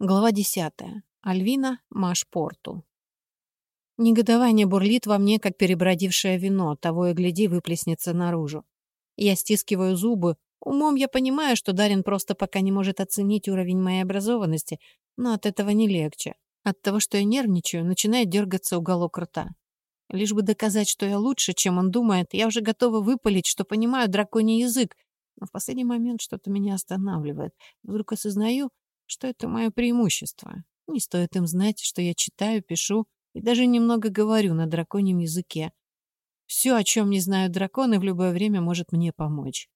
Глава 10. Альвина Машпорту. Негодование бурлит во мне, как перебродившее вино, того и гляди выплеснется наружу. Я стискиваю зубы. Умом я понимаю, что Дарин просто пока не может оценить уровень моей образованности, но от этого не легче. От того, что я нервничаю, начинает дергаться уголок рта. Лишь бы доказать, что я лучше, чем он думает, я уже готова выпалить, что понимаю драконий язык, но в последний момент что-то меня останавливает. Вдруг осознаю, что это мое преимущество. Не стоит им знать, что я читаю, пишу и даже немного говорю на драконьем языке. Все, о чем не знают драконы, в любое время может мне помочь.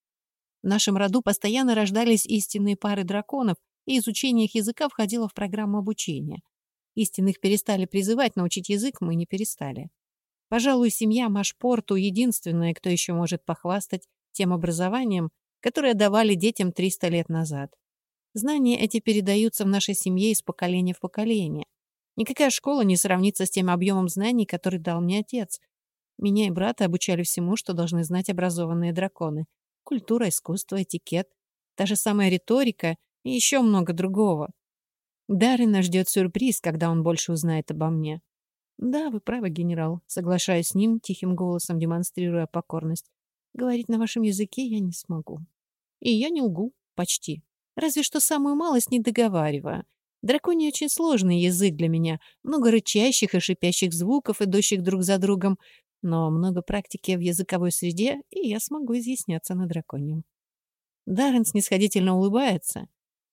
В нашем роду постоянно рождались истинные пары драконов, и изучение их языка входило в программу обучения. Истинных перестали призывать, научить язык мы не перестали. Пожалуй, семья Машпорту единственная, кто еще может похвастать тем образованием, которое давали детям 300 лет назад. Знания эти передаются в нашей семье из поколения в поколение. Никакая школа не сравнится с тем объемом знаний, который дал мне отец. Меня и брата обучали всему, что должны знать образованные драконы. Культура, искусство, этикет, та же самая риторика и еще много другого. Дарина ждет сюрприз, когда он больше узнает обо мне. «Да, вы правы, генерал», — соглашаюсь с ним, тихим голосом демонстрируя покорность. «Говорить на вашем языке я не смогу». И я не лгу. Почти. Разве что самую малость не договариваю. Драконий очень сложный язык для меня. Много рычащих и шипящих звуков, идущих друг за другом. Но много практики в языковой среде, и я смогу изъясняться на драконьем. Даррен снисходительно улыбается.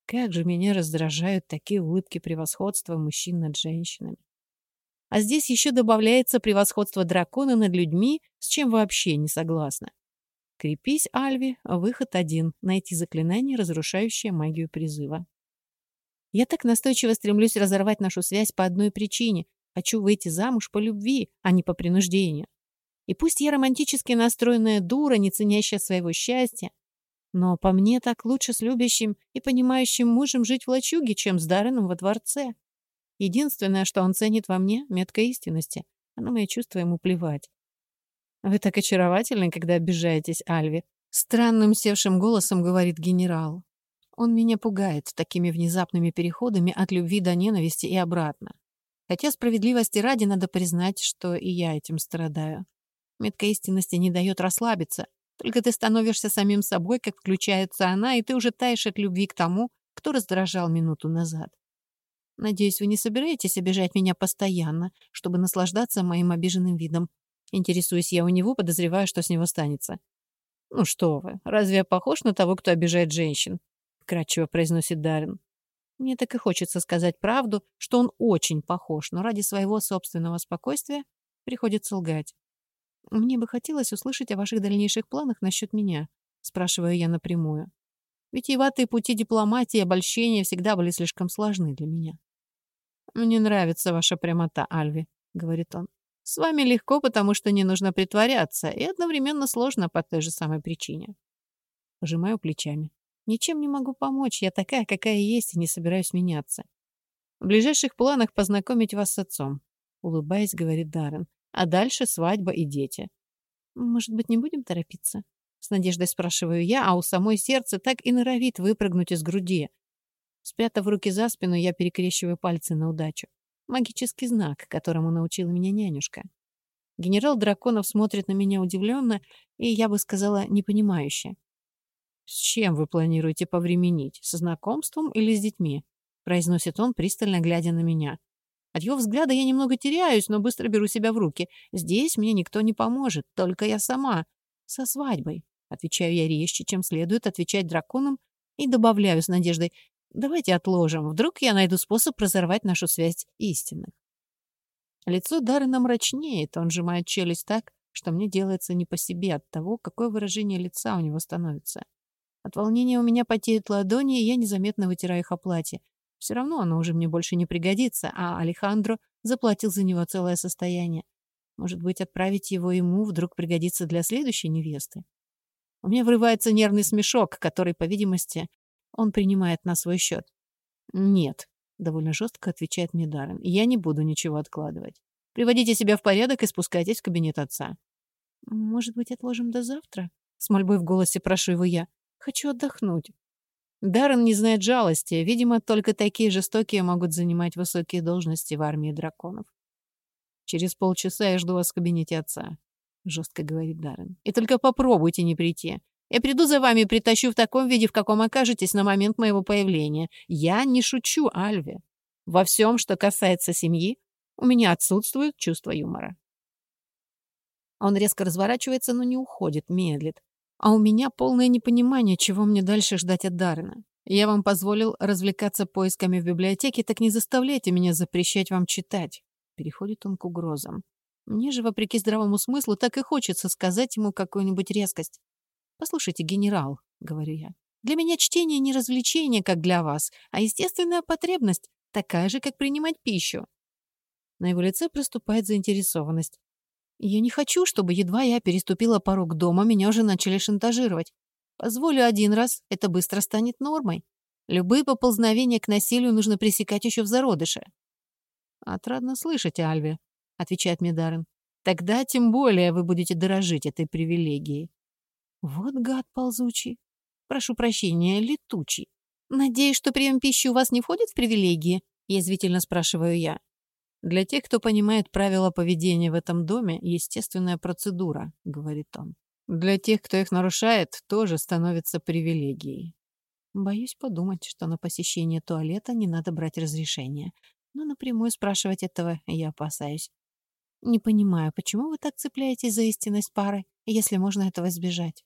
Как же меня раздражают такие улыбки превосходства мужчин над женщинами. А здесь еще добавляется превосходство дракона над людьми, с чем вообще не согласна. Крепись, Альви, выход один — найти заклинание, разрушающее магию призыва. Я так настойчиво стремлюсь разорвать нашу связь по одной причине. Хочу выйти замуж по любви, а не по принуждению. И пусть я романтически настроенная дура, не ценящая своего счастья, но по мне так лучше с любящим и понимающим мужем жить в лачуге, чем с Дарреном во дворце. Единственное, что он ценит во мне — метка истинности, а на мои чувства ему плевать. «Вы так очаровательны, когда обижаетесь, Альви», — странным севшим голосом говорит генерал. Он меня пугает такими внезапными переходами от любви до ненависти и обратно. Хотя справедливости ради надо признать, что и я этим страдаю. Метка истинности не дает расслабиться. Только ты становишься самим собой, как включается она, и ты уже таешь от любви к тому, кто раздражал минуту назад. Надеюсь, вы не собираетесь обижать меня постоянно, чтобы наслаждаться моим обиженным видом. Интересуюсь я у него, подозревая, что с него станется. «Ну что вы, разве я похож на того, кто обижает женщин?» — кратчево произносит Даррен. Мне так и хочется сказать правду, что он очень похож, но ради своего собственного спокойствия приходится лгать. «Мне бы хотелось услышать о ваших дальнейших планах насчет меня», — спрашиваю я напрямую. Витиеватые пути дипломатии и обольщения всегда были слишком сложны для меня. «Мне нравится ваша прямота, Альви», — говорит он. С вами легко, потому что не нужно притворяться, и одновременно сложно по той же самой причине. Пожимаю плечами. Ничем не могу помочь, я такая, какая есть, и не собираюсь меняться. В ближайших планах познакомить вас с отцом, улыбаясь, говорит Даррен. А дальше свадьба и дети. Может быть, не будем торопиться? С надеждой спрашиваю я, а у самой сердце так и норовит выпрыгнуть из груди. Спрятав руки за спину, я перекрещиваю пальцы на удачу. Магический знак, которому научила меня нянюшка. Генерал Драконов смотрит на меня удивленно и, я бы сказала, непонимающе. «С чем вы планируете повременить? Со знакомством или с детьми?» произносит он, пристально глядя на меня. От его взгляда я немного теряюсь, но быстро беру себя в руки. Здесь мне никто не поможет, только я сама. Со свадьбой. Отвечаю я резче, чем следует отвечать драконам, и добавляю с надеждой. Давайте отложим. Вдруг я найду способ разорвать нашу связь истинных. Лицо Даррена мрачнеет, он сжимает челюсть так, что мне делается не по себе от того, какое выражение лица у него становится. От волнения у меня потеют ладони, и я незаметно вытираю их о платье. Все равно оно уже мне больше не пригодится, а Алехандро заплатил за него целое состояние. Может быть, отправить его ему вдруг пригодится для следующей невесты? У меня врывается нервный смешок, который, по видимости, он принимает на свой счет. «Нет», — довольно жестко отвечает мне. «Я не буду ничего откладывать. Приводите себя в порядок и спускайтесь в кабинет отца». «Может быть, отложим до завтра?» С мольбой в голосе прошу его я. «Хочу отдохнуть». Даррен не знает жалости. Видимо, только такие жестокие могут занимать высокие должности в армии драконов. «Через полчаса я жду вас в кабинете отца», — жестко говорит Даррен. «И только попробуйте не прийти. Я приду за вами и притащу в таком виде, в каком окажетесь на момент моего появления. Я не шучу, Альве. Во всем, что касается семьи, у меня отсутствует чувство юмора». Он резко разворачивается, но не уходит, медлит. А у меня полное непонимание, чего мне дальше ждать от Даррена. Я вам позволил развлекаться поисками в библиотеке, так не заставляйте меня запрещать вам читать. Переходит он к угрозам. Мне же, вопреки здравому смыслу, так и хочется сказать ему какую-нибудь резкость. «Послушайте, генерал», — говорю я, — «для меня чтение не развлечение, как для вас, а естественная потребность, такая же, как принимать пищу». На его лице проступает заинтересованность. Я не хочу, чтобы едва я переступила порог дома, меня уже начали шантажировать. Позволю один раз, это быстро станет нормой. Любые поползновения к насилию нужно пресекать еще в зародыше. «Отрадно слышать, Альве», — отвечает мне Даррен. «Тогда тем более вы будете дорожить этой привилегией». Вот гад ползучий. Прошу прощения, летучий. Надеюсь, что прием пищи у вас не входит в привилегии? Язвительно спрашиваю я. Для тех, кто понимает правила поведения в этом доме, естественная процедура, говорит он. Для тех, кто их нарушает, тоже становится привилегией. Боюсь подумать, что на посещение туалета не надо брать разрешение. Но напрямую спрашивать этого я опасаюсь. Не понимаю, почему вы так цепляетесь за истинность пары, если можно этого избежать?